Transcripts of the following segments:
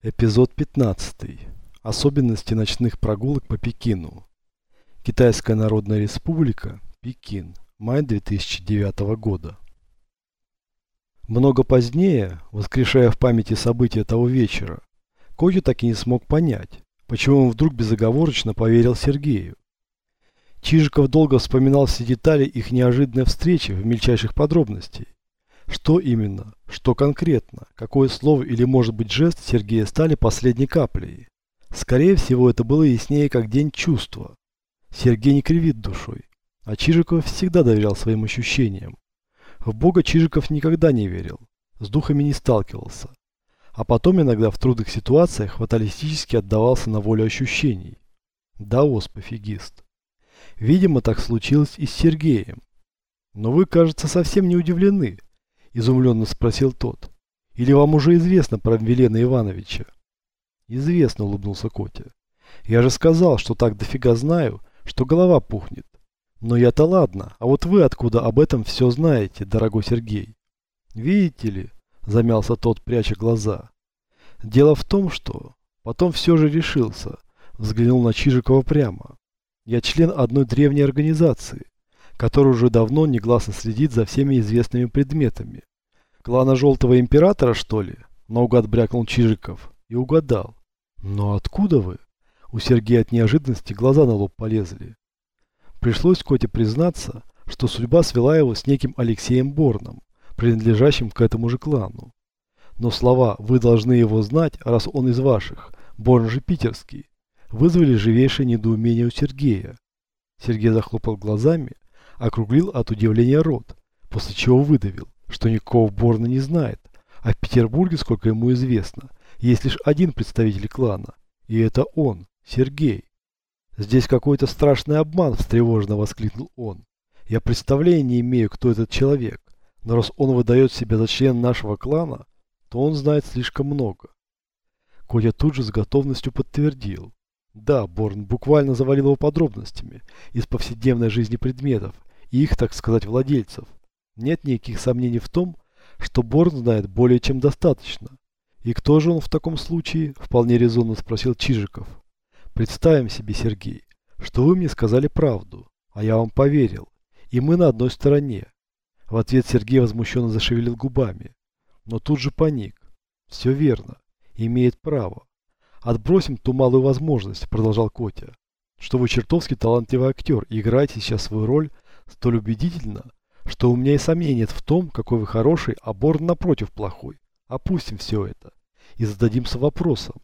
Эпизод 15. Особенности ночных прогулок по Пекину. Китайская Народная Республика, Пекин, май 2009 года. Много позднее, воскрешая в памяти события того вечера, Котя так и не смог понять, почему он вдруг безоговорочно поверил Сергею. Чижиков долго вспоминал все детали их неожиданной встречи в мельчайших подробностей. Что именно, что конкретно, какое слово или может быть жест Сергея стали последней каплей. Скорее всего, это было яснее как день чувства. Сергей не кривит душой, а Чижиков всегда доверял своим ощущениям. В Бога Чижиков никогда не верил, с духами не сталкивался. А потом иногда в трудных ситуациях фаталистически отдавался на волю ощущений. Даос пофигист. Видимо, так случилось и с Сергеем. Но вы, кажется, совсем не удивлены, изумленно спросил тот. Или вам уже известно про Велена Ивановича? Известно, улыбнулся Котя. Я же сказал, что так дофига знаю, что голова пухнет. Но я-то ладно, а вот вы откуда об этом все знаете, дорогой Сергей? Видите ли, замялся тот, пряча глаза. Дело в том, что... Потом все же решился, взглянул на Чижикова прямо. Я член одной древней организации, которая уже давно негласно следит за всеми известными предметами. Клана Желтого Императора, что ли? Наугад брякнул Чижиков. И угадал. Но откуда вы? У Сергея от неожиданности глаза на лоб полезли. Пришлось Коте признаться, что судьба свела его с неким Алексеем Борном, принадлежащим к этому же клану. Но слова «вы должны его знать, раз он из ваших», Борн же питерский, вызвали живейшее недоумение у Сергея. Сергей захлопал глазами, округлил от удивления рот, после чего выдавил, что никакого Борна не знает, а в Петербурге, сколько ему известно, есть лишь один представитель клана, и это он, Сергей. «Здесь какой-то страшный обман!» – встревоженно воскликнул он. «Я представления не имею, кто этот человек, но раз он выдает себя за член нашего клана, то он знает слишком много». Котя тут же с готовностью подтвердил. Да, Борн буквально завалил его подробностями из повседневной жизни предметов и их, так сказать, владельцев. Нет никаких сомнений в том, что Борн знает более чем достаточно. И кто же он в таком случае? Вполне резонно спросил Чижиков. Представим себе, Сергей, что вы мне сказали правду, а я вам поверил, и мы на одной стороне. В ответ Сергей возмущенно зашевелил губами, но тут же паник. Все верно, имеет право. Отбросим ту малую возможность, продолжал Котя, что вы чертовски талантливый актер и играете сейчас свою роль столь убедительно, что у меня и сомнений нет в том, какой вы хороший, а Борн напротив плохой. Опустим все это и зададимся вопросом,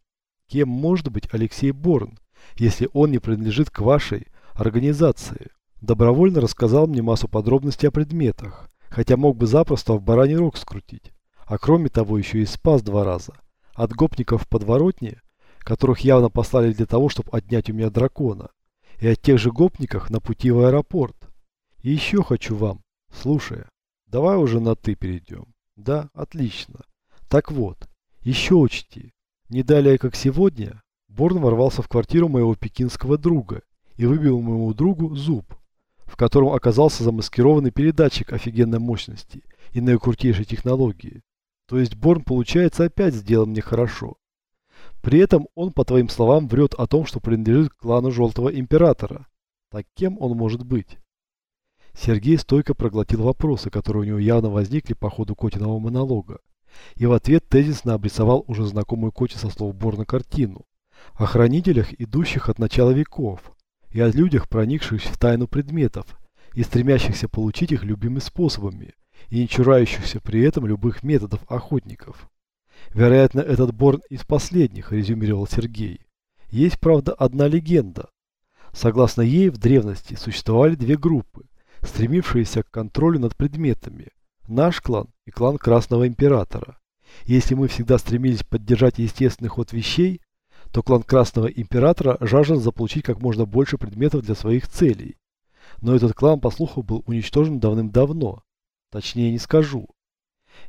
кем может быть Алексей Борн, если он не принадлежит к вашей организации? Добровольно рассказал мне массу подробностей о предметах, хотя мог бы запросто в бараний рог скрутить. А кроме того еще и спас два раза. От гопников в подворотне, которых явно послали для того, чтобы отнять у меня дракона, и от тех же гопников на пути в аэропорт. И еще хочу вам, слушая, давай уже на «ты» перейдем. Да, отлично. Так вот, еще учти, не далее как сегодня, Борн ворвался в квартиру моего пекинского друга и выбил моему другу зуб, в котором оказался замаскированный передатчик офигенной мощности и наикрутейшей технологии. То есть Борн, получается, опять сделал мне хорошо. При этом он, по твоим словам, врет о том, что принадлежит к клану Желтого Императора. Так кем он может быть? Сергей стойко проглотил вопросы, которые у него явно возникли по ходу Котиного монолога. И в ответ тезисно обрисовал уже знакомую Коте со слов Борна картину. О хранителях, идущих от начала веков, и о людях, проникшихся в тайну предметов, и стремящихся получить их любыми способами, и не чурающихся при этом любых методов охотников. Вероятно, этот Борн из последних, резюмировал Сергей. Есть, правда, одна легенда. Согласно ей, в древности существовали две группы, стремившиеся к контролю над предметами. Наш клан и клан Красного Императора. Если мы всегда стремились поддержать естественный ход вещей, то клан Красного Императора жаждал заполучить как можно больше предметов для своих целей. Но этот клан, по слуху, был уничтожен давным-давно. Точнее не скажу.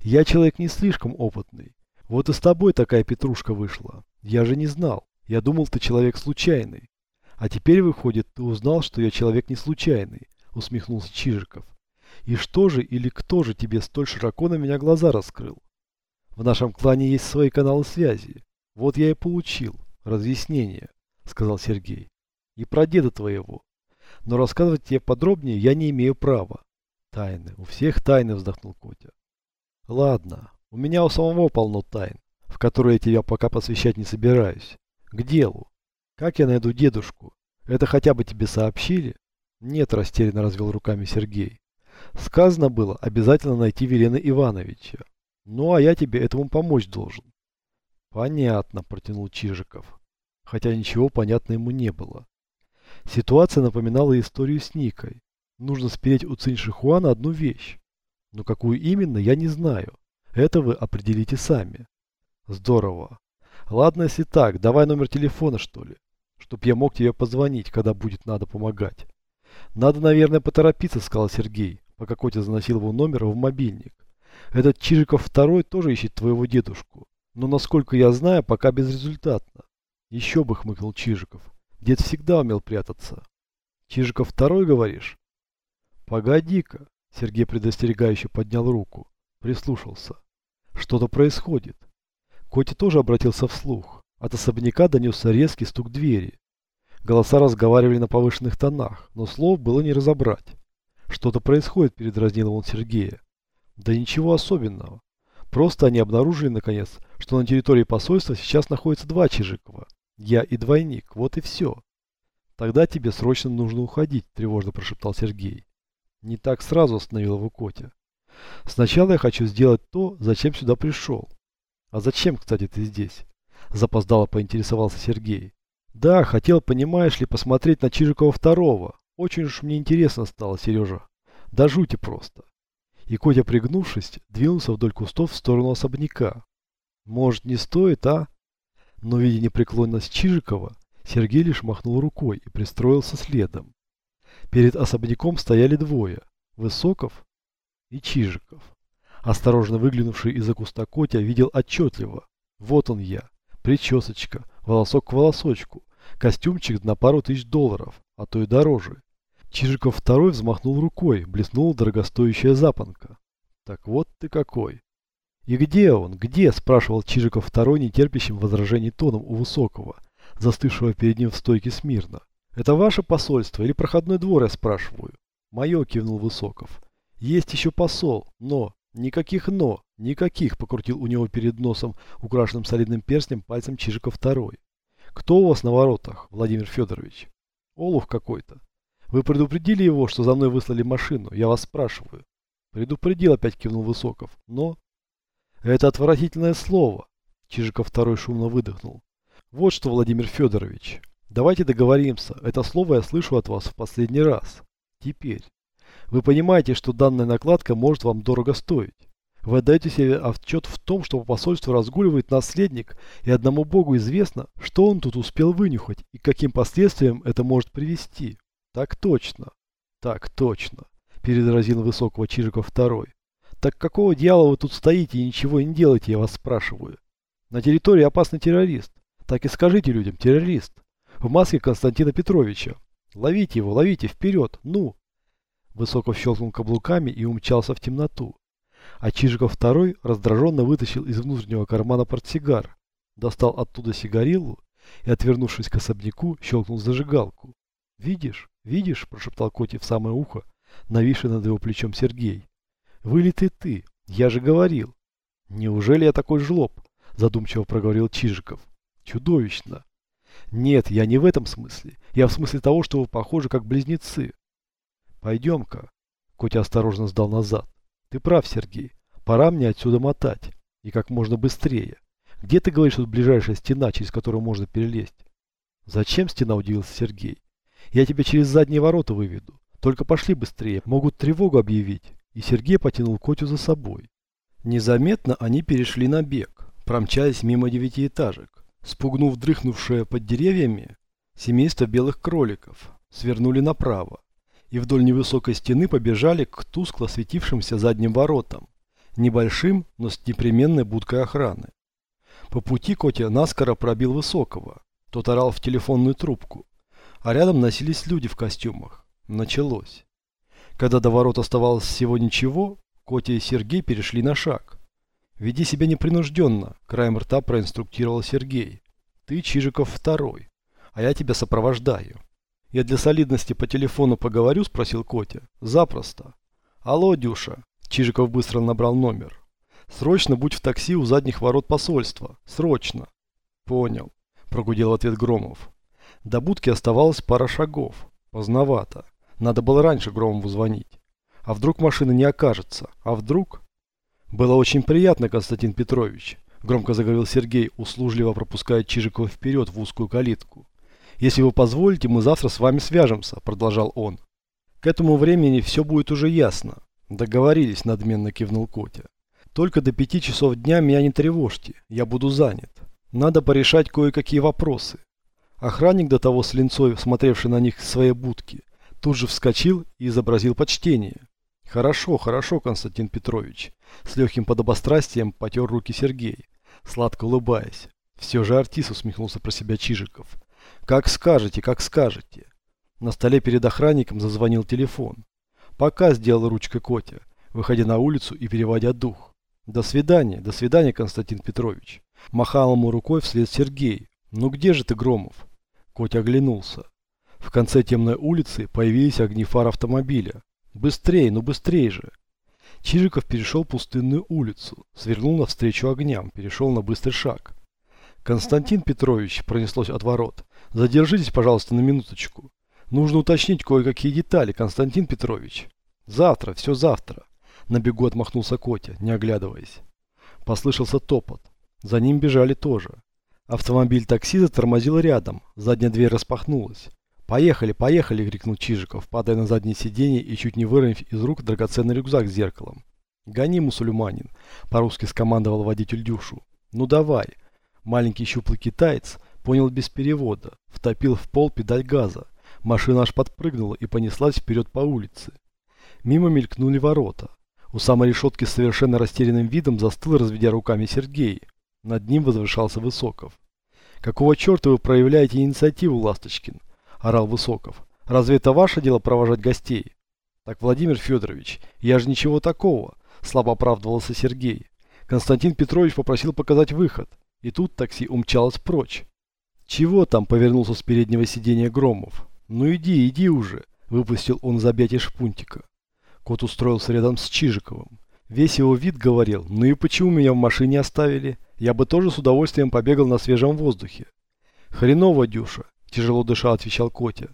Я человек не слишком опытный. Вот и с тобой такая петрушка вышла. Я же не знал. Я думал, ты человек случайный. А теперь, выходит, ты узнал, что я человек не случайный усмехнулся Чижиков. И что же или кто же тебе столь широко на меня глаза раскрыл? В нашем клане есть свои каналы связи. Вот я и получил разъяснение, сказал Сергей. И про деда твоего. Но рассказывать тебе подробнее я не имею права. Тайны. У всех тайны, вздохнул Котя. Ладно, у меня у самого полно тайн, в которые я тебя пока посвящать не собираюсь. К делу. Как я найду дедушку? Это хотя бы тебе сообщили? Нет, растерянно развел руками Сергей. Сказано было обязательно найти Велена Ивановича. Ну, а я тебе этому помочь должен. Понятно, протянул Чижиков. Хотя ничего понятно ему не было. Ситуация напоминала историю с Никой. Нужно спереть у Цинь Шихуана одну вещь. Но какую именно, я не знаю. Это вы определите сами. Здорово. Ладно, если так, давай номер телефона, что ли. Чтоб я мог тебе позвонить, когда будет надо помогать. Надо, наверное, поторопиться, сказал Сергей, пока Котя заносил его номер в мобильник. Этот Чижиков второй тоже ищет твоего дедушку. Но, насколько я знаю, пока безрезультатно. Еще бы, хмыкнул Чижиков. Дед всегда умел прятаться. Чижиков второй, говоришь? Погоди-ка. Сергей предостерегающе поднял руку. Прислушался. Что-то происходит. Котя тоже обратился вслух. От особняка донесся резкий стук двери. Голоса разговаривали на повышенных тонах, но слов было не разобрать. Что-то происходит, передразнил он Сергея. Да ничего особенного. Просто они обнаружили, наконец, что на территории посольства сейчас находится два Чижикова. Я и двойник. Вот и все. Тогда тебе срочно нужно уходить, тревожно прошептал Сергей. Не так сразу остановил его Котя. Сначала я хочу сделать то, зачем сюда пришел. А зачем, кстати, ты здесь? Запоздало поинтересовался Сергей. Да, хотел, понимаешь ли, посмотреть на Чижикова второго. Очень уж мне интересно стало, Сережа. Да жути просто. И Котя, пригнувшись, двинулся вдоль кустов в сторону особняка. Может, не стоит, а? Но, видя непреклонность Чижикова, Сергей лишь махнул рукой и пристроился следом. Перед особняком стояли двое – Высоков и Чижиков. Осторожно выглянувший из-за куста Котя видел отчетливо. Вот он я. Причесочка, волосок к волосочку, костюмчик на пару тысяч долларов, а то и дороже. Чижиков второй взмахнул рукой, блеснула дорогостоящая запонка. Так вот ты какой. «И где он? Где?» – спрашивал Чижиков второй нетерпящим возражений тоном у Высокого, застывшего перед ним в стойке смирно. «Это ваше посольство или проходной двор, я спрашиваю?» «Мое», – кивнул Высоков. «Есть еще посол, но...» «Никаких «но», никаких», – покрутил у него перед носом, украшенным солидным перстнем, пальцем Чижиков второй. «Кто у вас на воротах, Владимир Федорович?» «Олух какой-то. Вы предупредили его, что за мной выслали машину? Я вас спрашиваю». «Предупредил», – опять кивнул Высоков. «Но...» Это отвратительное слово. Чижиков второй шумно выдохнул. Вот что, Владимир Федорович, давайте договоримся. Это слово я слышу от вас в последний раз. Теперь. Вы понимаете, что данная накладка может вам дорого стоить. Вы отдаете себе отчет в том, что по посольству разгуливает наследник, и одному богу известно, что он тут успел вынюхать и к каким последствиям это может привести. Так точно. Так точно. Передразил высокого Чижиков второй. Так какого дьявола вы тут стоите и ничего не делаете, я вас спрашиваю? На территории опасный террорист. Так и скажите людям, террорист. В маске Константина Петровича. Ловите его, ловите, вперед, ну. Высоков щелкнул каблуками и умчался в темноту. А Чижиков второй раздраженно вытащил из внутреннего кармана портсигар, достал оттуда сигарилу и, отвернувшись к особняку, щелкнул зажигалку. «Видишь, видишь?» – прошептал Коти в самое ухо, нависший над его плечом Сергей. Вылитый ты, я же говорил. Неужели я такой жлоб? Задумчиво проговорил Чижиков. Чудовищно. Нет, я не в этом смысле. Я в смысле того, что вы похожи как близнецы. Пойдем-ка. Котя осторожно сдал назад. Ты прав, Сергей. Пора мне отсюда мотать. И как можно быстрее. Где ты говоришь, тут ближайшая стена, через которую можно перелезть? Зачем стена, удивился Сергей. Я тебя через задние ворота выведу. Только пошли быстрее, могут тревогу объявить и Сергей потянул Котю за собой. Незаметно они перешли на бег, промчались мимо девятиэтажек, спугнув дрыхнувшее под деревьями семейство белых кроликов, свернули направо и вдоль невысокой стены побежали к тускло светившимся задним воротам, небольшим, но с непременной будкой охраны. По пути Котя наскоро пробил Высокого, тот орал в телефонную трубку, а рядом носились люди в костюмах. Началось. Когда до ворот оставалось всего ничего, Котя и Сергей перешли на шаг. Веди себя непринужденно, краем рта проинструктировал Сергей. Ты Чижиков второй, а я тебя сопровождаю. Я для солидности по телефону поговорю, спросил Котя. Запросто. Алло, Дюша. Чижиков быстро набрал номер. Срочно будь в такси у задних ворот посольства. Срочно. Понял. Прогудел ответ Громов. До будки оставалось пара шагов. Поздновато. Надо было раньше Громову звонить. А вдруг машины не окажется? А вдруг... Было очень приятно, Константин Петрович. Громко заговорил Сергей, услужливо пропуская Чижикова вперед в узкую калитку. «Если вы позволите, мы завтра с вами свяжемся», – продолжал он. «К этому времени все будет уже ясно». «Договорились», – надменно кивнул Котя. «Только до пяти часов дня меня не тревожьте, я буду занят. Надо порешать кое-какие вопросы». Охранник, до того с линцой, смотревший на них из своей будки, тут же вскочил и изобразил почтение. «Хорошо, хорошо, Константин Петрович», – с легким подобострастием потер руки Сергей сладко улыбаясь. Все же артист усмехнулся про себя Чижиков. «Как скажете, как скажете». На столе перед охранником зазвонил телефон. «Пока», – сделал ручкой Котя, выходя на улицу и переводя дух. «До свидания, до свидания, Константин Петрович». Махал ему рукой вслед Сергей. «Ну где же ты, Громов?» Котя оглянулся. В конце темной улицы появились огни фар автомобиля. «Быстрей, ну быстрей же!» Чижиков перешел пустынную улицу, свернул навстречу огням, перешел на быстрый шаг. «Константин Петрович», – пронеслось от ворот, – «задержитесь, пожалуйста, на минуточку. Нужно уточнить кое-какие детали, Константин Петрович». «Завтра, все завтра», – на бегу отмахнулся Котя, не оглядываясь. Послышался топот. За ним бежали тоже. Автомобиль такси затормозил рядом, задняя дверь распахнулась. «Поехали, поехали!» – крикнул Чижиков, падая на заднее сиденье и чуть не выронив из рук драгоценный рюкзак с зеркалом. «Гони, мусульманин!» – по-русски скомандовал водитель Дюшу. «Ну давай!» Маленький щуплый китаец понял без перевода, втопил в пол педаль газа. Машина аж подпрыгнула и понеслась вперед по улице. Мимо мелькнули ворота. У самой решетки с совершенно растерянным видом застыл, разведя руками Сергей. Над ним возвышался Высоков. «Какого черта вы проявляете инициативу, Ласточкин?» орал Высоков. «Разве это ваше дело провожать гостей?» «Так, Владимир Федорович, я же ничего такого», слабо оправдывался Сергей. Константин Петрович попросил показать выход, и тут такси умчалось прочь. «Чего там?» – повернулся с переднего сиденья Громов. «Ну иди, иди уже!» – выпустил он из объятия шпунтика. Кот устроился рядом с Чижиковым. Весь его вид говорил, ну и почему меня в машине оставили? Я бы тоже с удовольствием побегал на свежем воздухе. Хреново, Дюша. Тяжело дыша, отвечал Котя.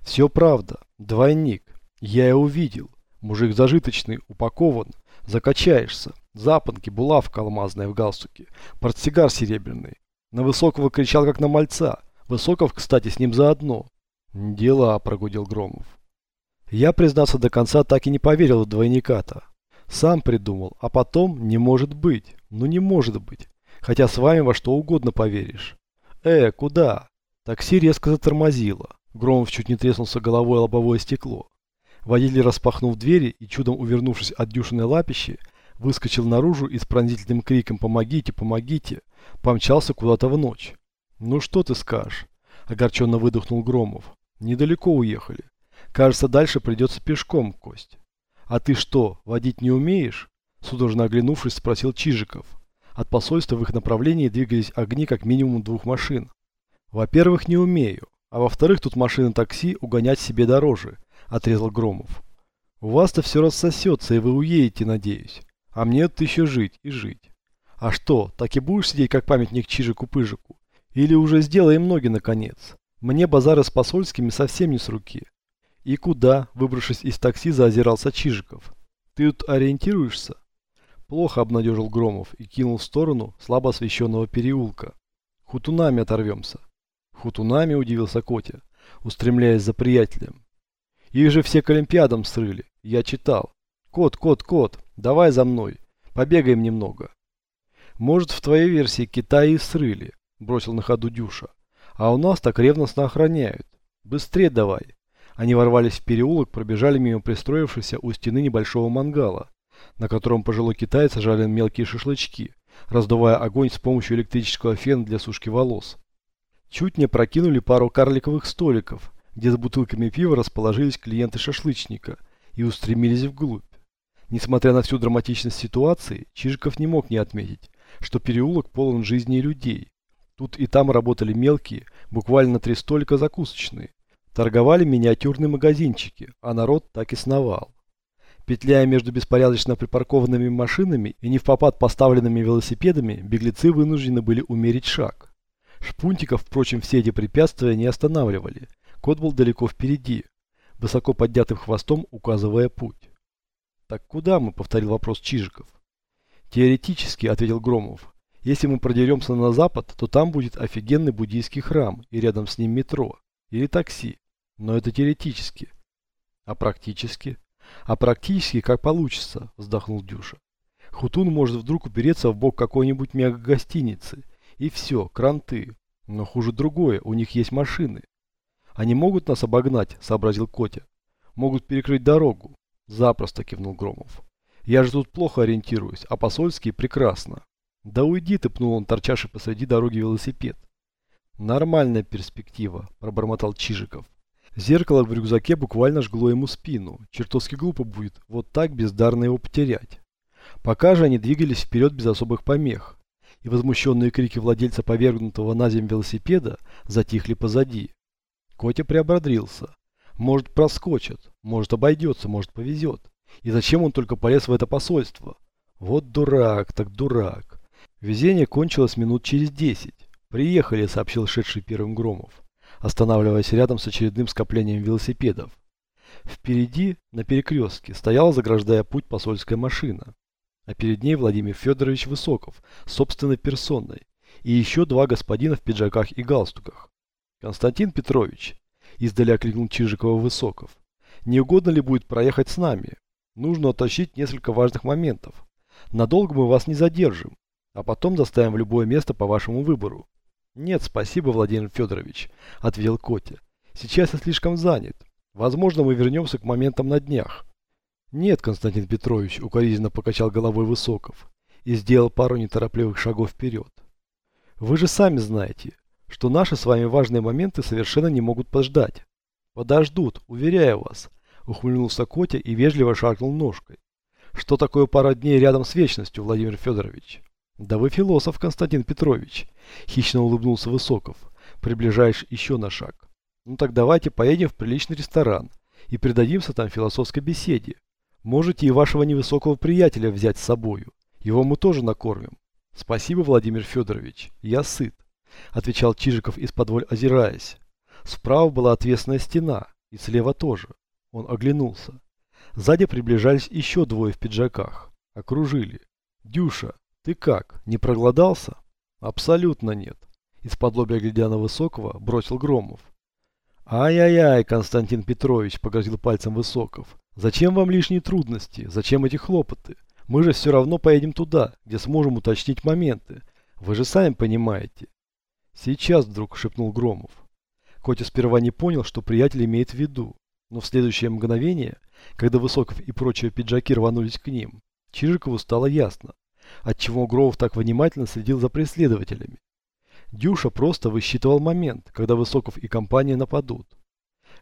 Все правда. Двойник. Я его видел. Мужик зажиточный, упакован. Закачаешься. Запонки, булавка алмазная в галстуке. Портсигар серебряный. На Высокого кричал, как на мальца. Высоков, кстати, с ним заодно. Дела, прогудел Громов. Я, признаться, до конца так и не поверил в двойника-то. Сам придумал, а потом не может быть. Ну не может быть. Хотя с вами во что угодно поверишь. Э, куда? Такси резко затормозило. Громов чуть не треснулся головой о лобовое стекло. Водитель, распахнув двери и чудом увернувшись от дюшиной лапищи, выскочил наружу и с пронзительным криком «Помогите! Помогите!» помчался куда-то в ночь. «Ну что ты скажешь?» – огорченно выдохнул Громов. «Недалеко уехали. Кажется, дальше придется пешком, Кость». «А ты что, водить не умеешь?» – судорожно оглянувшись, спросил Чижиков. От посольства в их направлении двигались огни как минимум двух машин. Во-первых, не умею. А во-вторых, тут машина такси угонять себе дороже, отрезал Громов. У вас-то все рассосется, и вы уедете, надеюсь. А мне тут еще жить и жить. А что, так и будешь сидеть, как памятник Чижику-Пыжику? Или уже сделаем ноги, наконец? Мне базары с посольскими совсем не с руки. И куда, выбравшись из такси, заозирался Чижиков. Ты тут ориентируешься? Плохо обнадежил Громов и кинул в сторону слабо освещенного переулка. Хутунами оторвемся. Хутунами удивился Котя, устремляясь за приятелем. Их же все к Олимпиадам срыли, я читал. Кот, кот, кот, давай за мной, побегаем немного. Может, в твоей версии Китай и срыли, бросил на ходу Дюша. А у нас так ревностно охраняют. Быстрее давай. Они ворвались в переулок, пробежали мимо пристроившегося у стены небольшого мангала, на котором пожилой китаец жарил мелкие шашлычки, раздувая огонь с помощью электрического фена для сушки волос. Чуть не прокинули пару карликовых столиков, где с бутылками пива расположились клиенты шашлычника и устремились вглубь. Несмотря на всю драматичность ситуации, Чижиков не мог не отметить, что переулок полон жизни и людей. Тут и там работали мелкие, буквально три столика закусочные. Торговали миниатюрные магазинчики, а народ так и сновал. Петляя между беспорядочно припаркованными машинами и не в попад поставленными велосипедами, беглецы вынуждены были умерить шаг. Шпунтиков, впрочем, все эти препятствия не останавливали. Кот был далеко впереди, высоко поднятым хвостом указывая путь. «Так куда мы?» – повторил вопрос Чижиков. «Теоретически», – ответил Громов. «Если мы продеремся на запад, то там будет офигенный буддийский храм и рядом с ним метро. Или такси. Но это теоретически. А практически? А практически как получится, вздохнул Дюша. Хутун может вдруг упереться в бок какой-нибудь мега-гостиницы. И все, кранты. Но хуже другое, у них есть машины. Они могут нас обогнать, сообразил Котя. Могут перекрыть дорогу. Запросто кивнул Громов. Я же тут плохо ориентируюсь, а посольские прекрасно. Да уйди ты, пнул он торчавший посреди дороги велосипед. Нормальная перспектива, пробормотал Чижиков. Зеркало в рюкзаке буквально жгло ему спину. Чертовски глупо будет вот так бездарно его потерять. Пока же они двигались вперед без особых помех, и возмущенные крики владельца повергнутого на землю велосипеда затихли позади. Котя приободрился. Может проскочит, может обойдется, может повезет. И зачем он только полез в это посольство? Вот дурак, так дурак. Везение кончилось минут через десять. «Приехали», — сообщил шедший первым Громов останавливаясь рядом с очередным скоплением велосипедов. Впереди, на перекрестке, стояла, заграждая путь, посольская машина. А перед ней Владимир Федорович Высоков, собственной персоной, и еще два господина в пиджаках и галстуках. «Константин Петрович», – издали окликнул Чижикова Высоков, – «не угодно ли будет проехать с нами? Нужно уточнить несколько важных моментов. Надолго мы вас не задержим, а потом доставим в любое место по вашему выбору. «Нет, спасибо, Владимир Федорович», – ответил Котя. «Сейчас я слишком занят. Возможно, мы вернемся к моментам на днях». «Нет, Константин Петрович», – укоризненно покачал головой Высоков и сделал пару неторопливых шагов вперед. «Вы же сами знаете, что наши с вами важные моменты совершенно не могут подождать». «Подождут, уверяю вас», – ухмыльнулся Котя и вежливо шаркнул ножкой. «Что такое пара дней рядом с вечностью, Владимир Федорович?» «Да вы философ, Константин Петрович», – хищно улыбнулся Высоков, приближаешь еще на шаг. «Ну так давайте поедем в приличный ресторан и предадимся там философской беседе. Можете и вашего невысокого приятеля взять с собою, его мы тоже накормим». «Спасибо, Владимир Федорович, я сыт», – отвечал Чижиков из-под озираясь. Справа была отвесная стена, и слева тоже. Он оглянулся. Сзади приближались еще двое в пиджаках. Окружили. «Дюша, «Ты как, не проголодался?» «Абсолютно нет», – из-под лобя глядя на Высокого, бросил Громов. «Ай-яй-яй, Константин Петрович», – погрозил пальцем Высоков. «Зачем вам лишние трудности? Зачем эти хлопоты? Мы же все равно поедем туда, где сможем уточнить моменты. Вы же сами понимаете». «Сейчас вдруг», – шепнул Громов. Котя сперва не понял, что приятель имеет в виду, но в следующее мгновение, когда Высоков и прочие пиджаки рванулись к ним, Чижикову стало ясно, отчего Гроув так внимательно следил за преследователями. Дюша просто высчитывал момент, когда Высоков и компания нападут.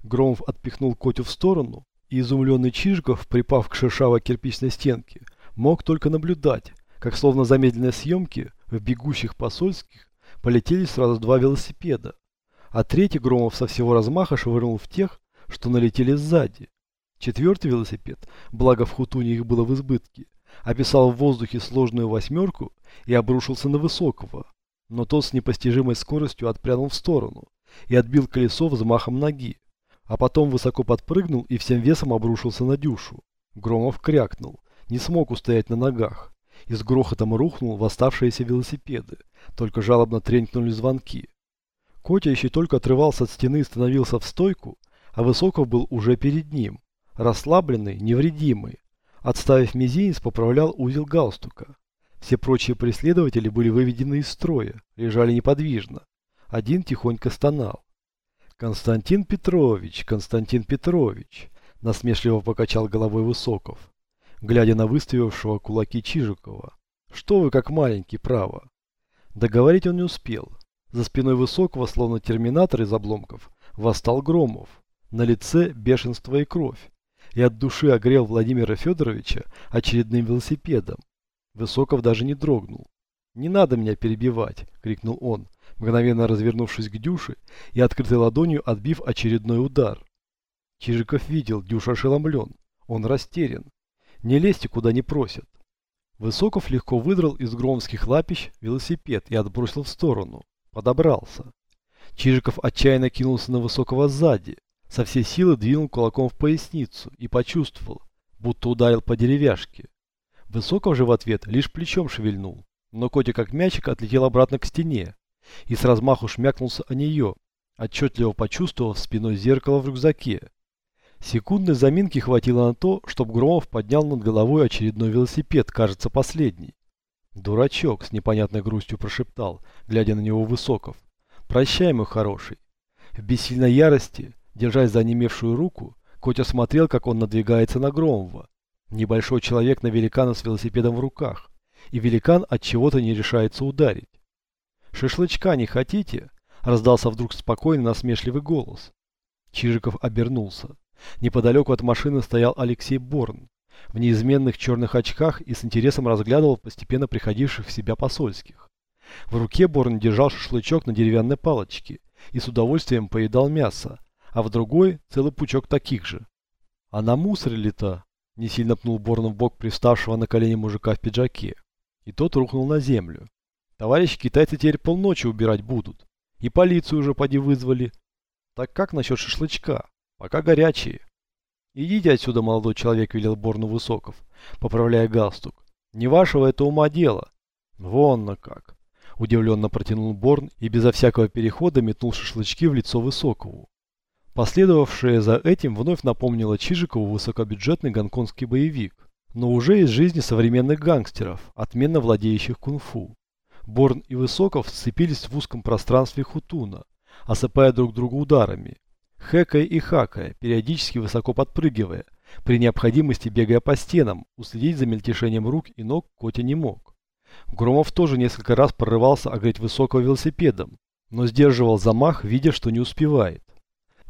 Громов отпихнул Котю в сторону, и изумленный Чижиков, припав к шершавой кирпичной стенке, мог только наблюдать, как словно замедленной съемки в бегущих посольских полетели сразу два велосипеда, а третий Громов со всего размаха швырнул в тех, что налетели сзади. Четвертый велосипед, благо в Хутуне их было в избытке, описал в воздухе сложную восьмерку и обрушился на Высокого. Но тот с непостижимой скоростью отпрянул в сторону и отбил колесо взмахом ноги, а потом высоко подпрыгнул и всем весом обрушился на Дюшу. Громов крякнул, не смог устоять на ногах и с грохотом рухнул в оставшиеся велосипеды, только жалобно тренькнули звонки. Котя еще только отрывался от стены и становился в стойку, а Высоков был уже перед ним, расслабленный, невредимый, Отставив мизинец, поправлял узел галстука. Все прочие преследователи были выведены из строя, лежали неподвижно. Один тихонько стонал. «Константин Петрович, Константин Петрович!» насмешливо покачал головой Высоков, глядя на выставившего кулаки Чижикова. «Что вы как маленький, право?» Договорить он не успел. За спиной Высокого, словно терминатор из обломков, восстал Громов. На лице бешенство и кровь. и от души огрел Владимира Федоровича очередным велосипедом. Высоков даже не дрогнул. «Не надо меня перебивать!» – крикнул он, мгновенно развернувшись к Дюше и открытой ладонью отбив очередной удар. Чижиков видел, Дюша ошеломлен. Он растерян. Не лезьте, куда не просят. Высоков легко выдрал из громских лапищ велосипед и отбросил в сторону. Подобрался. Чижиков отчаянно кинулся на Высокого сзади. Со всей силы двинул кулаком в поясницу и почувствовал, будто ударил по деревяшке. Высоков же в ответ лишь плечом шевельнул, но Котя как мячик отлетел обратно к стене и с размаху шмякнулся о нее, отчетливо почувствовав спиной зеркало в рюкзаке. Секундной заминки хватило на то, чтобы Громов поднял над головой очередной велосипед, кажется, последний. «Дурачок», — с непонятной грустью прошептал, глядя на него Высоков. «Прощай, мой хороший». В бессильной ярости, держась за онемевшую руку, Котя смотрел, как он надвигается на Громова. Небольшой человек на великана с велосипедом в руках, и великан от чего-то не решается ударить. «Шашлычка не хотите?» — раздался вдруг спокойный насмешливый голос. Чижиков обернулся. Неподалеку от машины стоял Алексей Борн, в неизменных черных очках и с интересом разглядывал постепенно приходивших в себя посольских. В руке Борн держал шашлычок на деревянной палочке и с удовольствием поедал мясо, а в другой целый пучок таких же. А на мусоре-то? Не сильно пнул Борн в бок приставшего на колени мужика в пиджаке. И тот рухнул на землю. Товарищи китайцы теперь полночи убирать будут. И полицию уже поди вызвали. Так как насчет шашлычка? Пока горячие. Идите отсюда, молодой человек, велел Борну Высоков, поправляя галстук. Не вашего это ума дело. Вон на как. Удивленно протянул Борн и безо всякого перехода метнул шашлычки в лицо Высокову. Последовавшее за этим вновь напомнило Чижикову высокобюджетный гонконгский боевик, но уже из жизни современных гангстеров, отменно владеющих кунг-фу. Борн и Высоков сцепились в узком пространстве Хутуна, осыпая друг друга ударами, хэкая и хакая, периодически высоко подпрыгивая, при необходимости бегая по стенам, уследить за мельтешением рук и ног Котя не мог. Громов тоже несколько раз прорывался огреть высокого велосипедом, но сдерживал замах, видя, что не успевает.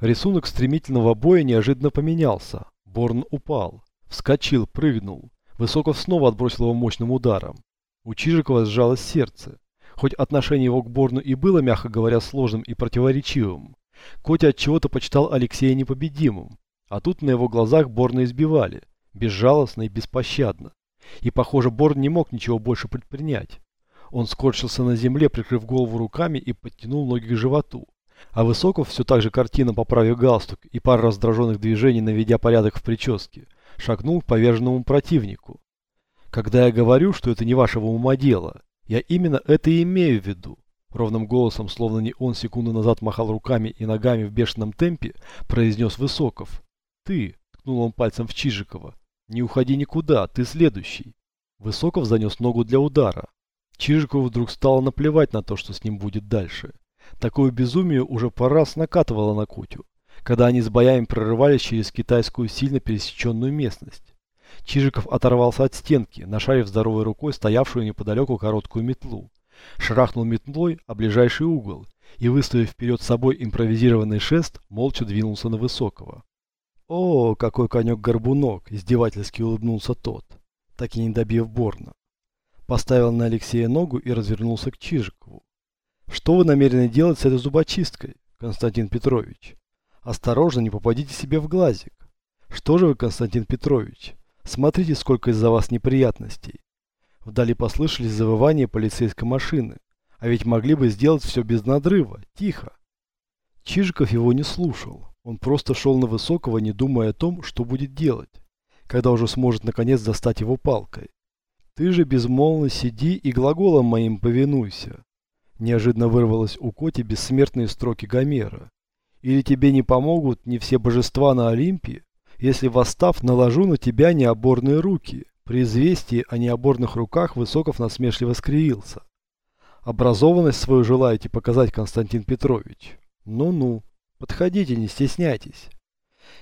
Рисунок стремительного боя неожиданно поменялся. Борн упал, вскочил, прыгнул. Высоков снова отбросил его мощным ударом. У Чижикова сжалось сердце. Хоть отношение его к Борну и было, мягко говоря, сложным и противоречивым, Котя от чего-то почитал Алексея непобедимым, а тут на его глазах Борна избивали, безжалостно и беспощадно. И, похоже, Борн не мог ничего больше предпринять. Он скорчился на земле, прикрыв голову руками и подтянул ноги к животу. А Высоков, все так же картина поправив галстук и пара раздраженных движений, наведя порядок в прическе, шагнул к поверженному противнику. Когда я говорю, что это не вашего ума дело, я именно это и имею в виду. Ровным голосом, словно не он секунду назад махал руками и ногами в бешеном темпе, произнес Высоков. «Ты!» – ткнул он пальцем в Чижикова. «Не уходи никуда, ты следующий!» Высоков занес ногу для удара. Чижикову вдруг стало наплевать на то, что с ним будет дальше. Такое безумие уже по раз накатывало на Кутю, когда они с боями прорывались через китайскую сильно пересеченную местность. Чижиков оторвался от стенки, нашарив здоровой рукой стоявшую неподалеку короткую метлу шарахнул метлой о ближайший угол и, выставив вперед собой импровизированный шест, молча двинулся на Высокого. «О, какой конек-горбунок!» – издевательски улыбнулся тот, так и не добив Борна. Поставил на Алексея ногу и развернулся к Чижикову. «Что вы намерены делать с этой зубочисткой, Константин Петрович? Осторожно, не попадите себе в глазик. Что же вы, Константин Петрович? Смотрите, сколько из-за вас неприятностей. Вдали послышались завывания полицейской машины. А ведь могли бы сделать все без надрыва, тихо. Чижиков его не слушал. Он просто шел на Высокого, не думая о том, что будет делать, когда уже сможет наконец достать его палкой. «Ты же безмолвно сиди и глаголом моим повинуйся», неожиданно вырвалось у Коти бессмертные строки Гомера. «Или тебе не помогут не все божества на Олимпе, если, восстав, наложу на тебя необорные руки?» При известии о необорных руках Высоков насмешливо скривился. «Образованность свою желаете показать, Константин Петрович? Ну-ну, подходите, не стесняйтесь».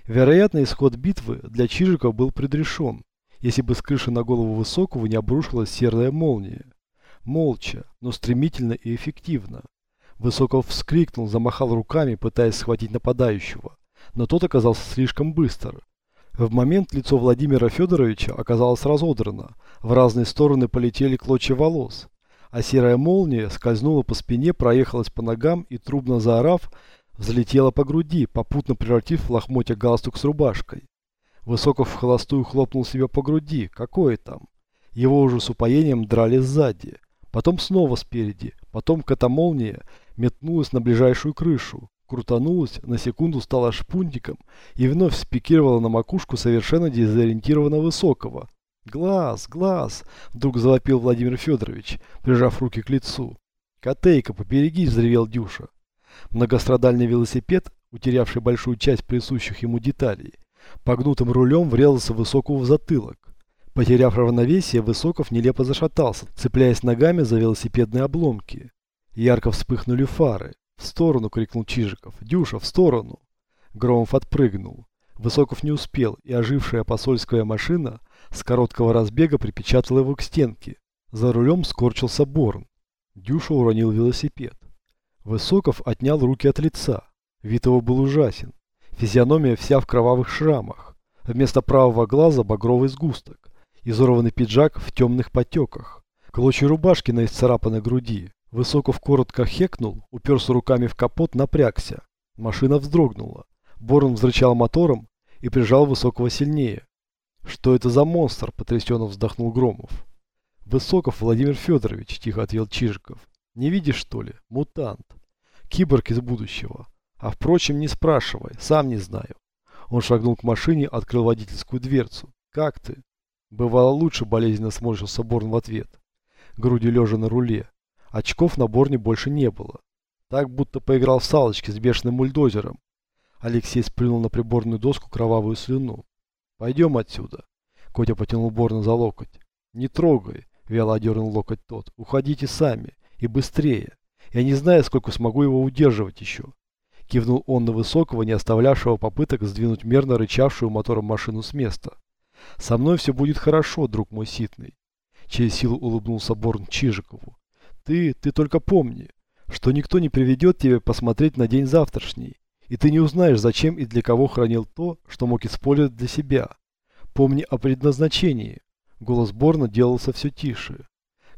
Вероятно, исход битвы для Чижиков был предрешен, если бы с крыши на голову Высокого не обрушилась серая молния. Молча, но стремительно и эффективно. Высоков вскрикнул, замахал руками, пытаясь схватить нападающего, но тот оказался слишком быстр. В момент лицо Владимира Федоровича оказалось разодрано, в разные стороны полетели клочья волос, а серая молния скользнула по спине, проехалась по ногам и, трубно заорав, взлетела по груди, попутно превратив в лохмотья галстук с рубашкой. Высоков в холостую хлопнул себя по груди. Какое там? Его уже с упоением драли сзади. Потом снова спереди. Потом катамолния метнулась на ближайшую крышу. Крутанулась, на секунду стала шпунтиком и вновь спикировала на макушку совершенно дезориентированно Высокого. «Глаз! Глаз!» – вдруг завопил Владимир Федорович, прижав руки к лицу. «Котейка, поберегись!» – взревел Дюша. Многострадальный велосипед, утерявший большую часть присущих ему деталей, погнутым рулем врезался Высокову в затылок. Потеряв равновесие, Высоков нелепо зашатался, цепляясь ногами за велосипедные обломки. Ярко вспыхнули фары. «В сторону!» — крикнул Чижиков. «Дюша, в сторону!» Громов отпрыгнул. Высоков не успел, и ожившая посольская машина с короткого разбега припечатала его к стенке. За рулем скорчился Борн. Дюша уронил велосипед. Высоков отнял руки от лица. Вид его был ужасен. Физиономия вся в кровавых шрамах. Вместо правого глаза багровый сгусток. Изорванный пиджак в темных потеках. Клочья рубашки на исцарапанной груди. Высоков коротко хекнул, уперся руками в капот, напрягся. Машина вздрогнула. Борн взрычал мотором и прижал Высокого сильнее. «Что это за монстр?» – потрясенно вздохнул Громов. «Высоков Владимир Федорович», – тихо ответил Чижиков. «Не видишь, что ли? Мутант. Киборг из будущего. А впрочем, не спрашивай, сам не знаю. Он шагнул к машине, открыл водительскую дверцу. «Как ты?» Бывало лучше, болезненно сморщился Борн в ответ. Груди лежа на руле. Очков на Борне больше не было. Так, будто поиграл в салочки с бешеным мульдозером. Алексей сплюнул на приборную доску кровавую слюну. «Пойдем отсюда». Котя потянул Борна за локоть. «Не трогай», — вяло одернул локоть тот. «Уходите сами. И быстрее. Я не знаю, сколько смогу его удерживать еще. Кивнул он на Высокого, не оставлявшего попыток сдвинуть мерно рычавшую мотором машину с места. «Со мной все будет хорошо, друг мой ситный», — через силу улыбнулся Борн Чижикову. «Ты, ты только помни, что никто не приведет тебя посмотреть на день завтрашний, и ты не узнаешь, зачем и для кого хранил то, что мог использовать для себя. Помни о предназначении». Голос Борна делался все тише.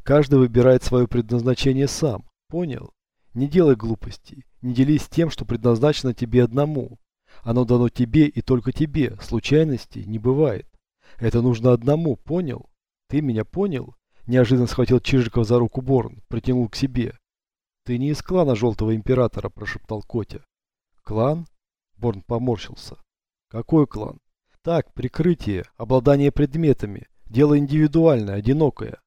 «Каждый выбирает свое предназначение сам, понял? Не делай глупостей, не делись тем, что предназначено тебе одному. Оно дано тебе и только тебе, случайностей не бывает. Это нужно одному, понял? Ты меня понял? Неожиданно схватил Чижиков за руку Борн, притянул к себе. Ты не из клана Желтого Императора, прошептал Котя. Клан? Борн поморщился. Какой клан? Так, прикрытие, обладание предметами, дело индивидуальное, одинокое.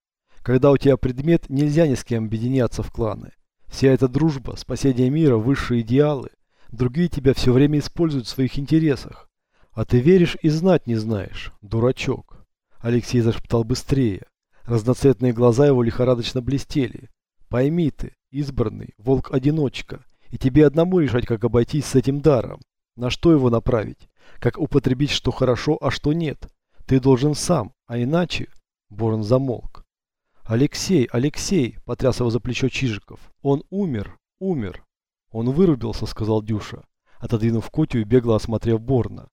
Когда у тебя предмет, нельзя ни с кем объединяться в кланы. Вся эта дружба, спасение мира, высшие идеалы, другие тебя все время используют в своих интересах. А ты веришь и знать не знаешь, дурачок. Алексей зашептал быстрее. Разноцветные глаза его лихорадочно блестели. Пойми ты, избранный, волк-одиночка, и тебе одному решать, как обойтись с этим даром. На что его направить? Как употребить, что хорошо, а что нет? Ты должен сам, а иначе... Борн замолк. «Алексей, Алексей!» – потряс его за плечо Чижиков. «Он умер, умер!» «Он вырубился», – сказал Дюша, отодвинув Котю и бегло осмотрев Борна.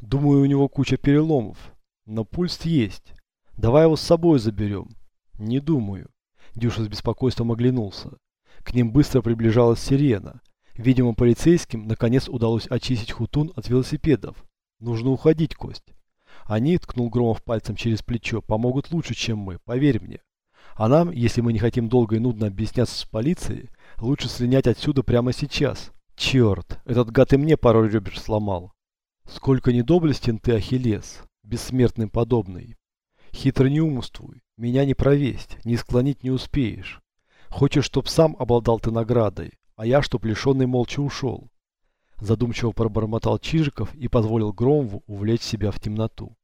«Думаю, у него куча переломов, но пульс есть. Давай его с собой заберем». «Не думаю». Дюша с беспокойством оглянулся. К ним быстро приближалась сирена. Видимо, полицейским наконец удалось очистить хутун от велосипедов. Нужно уходить, Кость. Они, ткнул Громов пальцем через плечо, помогут лучше, чем мы, поверь мне. А нам, если мы не хотим долго и нудно объясняться с полицией, лучше слинять отсюда прямо сейчас. Черт, этот гад и мне пару ребер сломал. Сколько недоблестен ты, Ахиллес, бессмертный подобный. Хитро не умствуй, меня не провесть, не склонить не успеешь. Хочешь, чтоб сам обладал ты наградой, а я, чтоб лишенный молча ушел. Задумчиво пробормотал Чижиков и позволил Громову увлечь себя в темноту.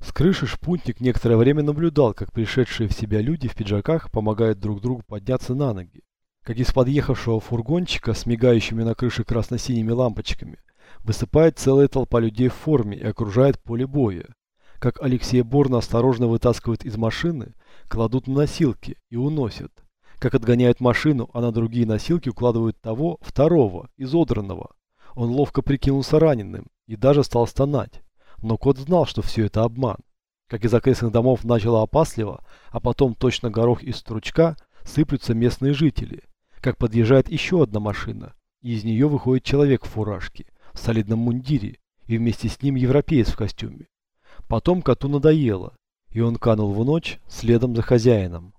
С крыши шпунтник некоторое время наблюдал, как пришедшие в себя люди в пиджаках помогают друг другу подняться на ноги. Как из подъехавшего фургончика с мигающими на крыше красно-синими лампочками высыпает целая толпа людей в форме и окружает поле боя. Как Алексея Борна осторожно вытаскивают из машины, кладут на носилки и уносят. Как отгоняют машину, а на другие носилки укладывают того, второго, изодранного. Он ловко прикинулся раненым и даже стал стонать Но кот знал, что все это обман. Как из окрестных домов начало опасливо, а потом точно горох из стручка сыплются местные жители. Как подъезжает еще одна машина, и из нее выходит человек в фуражке, в солидном мундире, и вместе с ним европеец в костюме. Потом коту надоело, и он канул в ночь следом за хозяином.